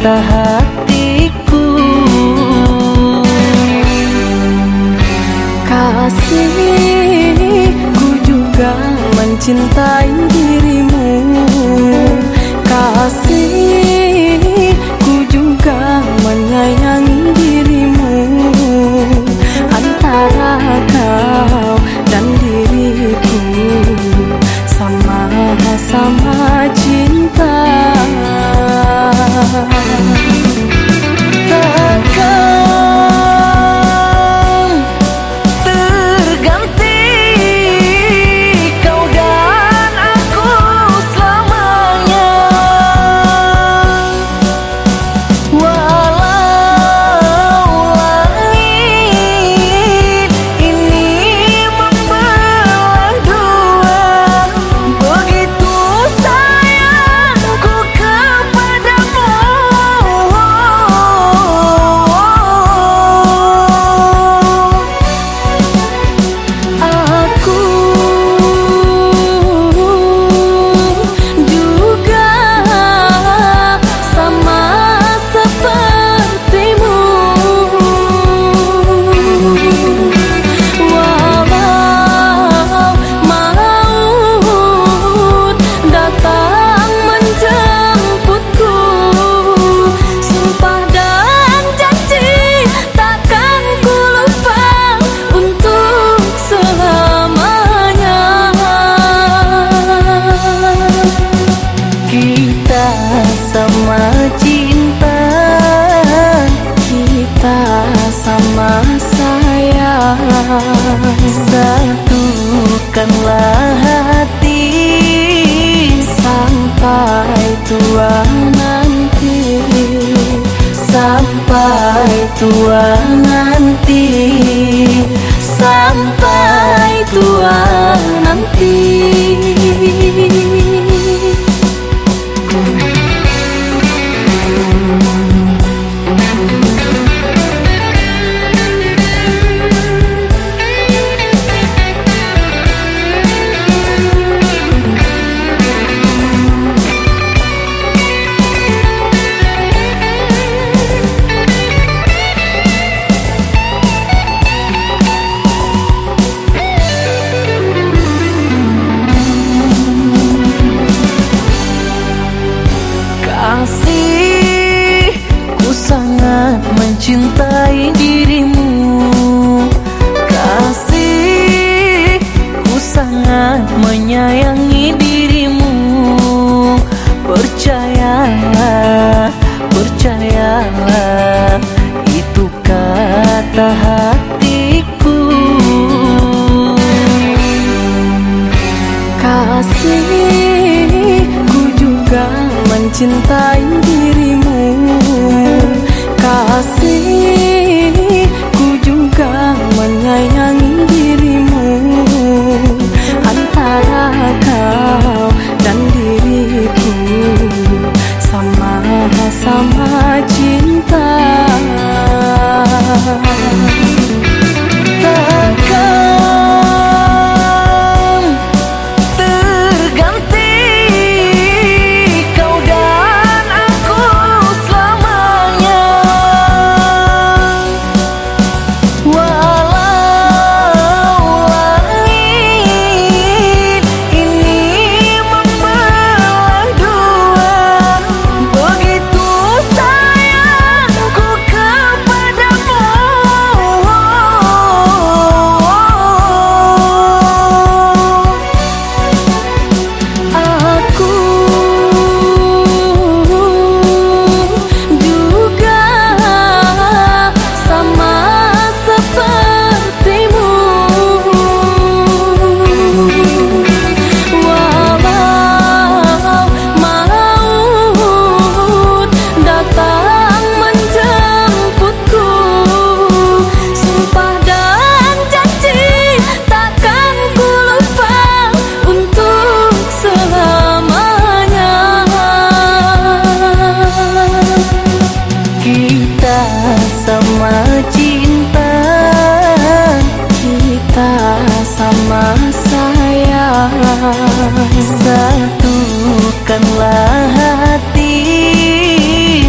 patah hatiku. Kasih ku juga mencintai dia. cinta kita sama saya. Satukanlah hati sampai tua nanti. Sampai tua nanti. Sampai tua nanti. cinta hatiku. Kasihku juga mencintai dirimu. Kasih sama saya Satukanlah hati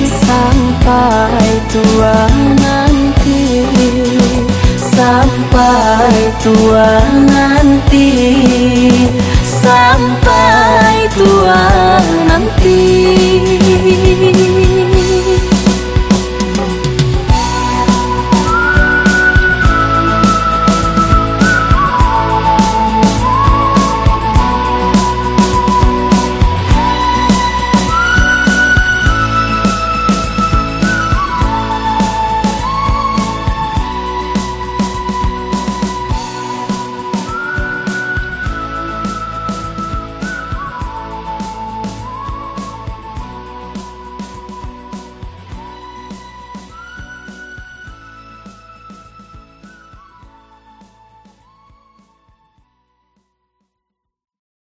Sampai tua nanti Sampai tua nanti Sampai tua nanti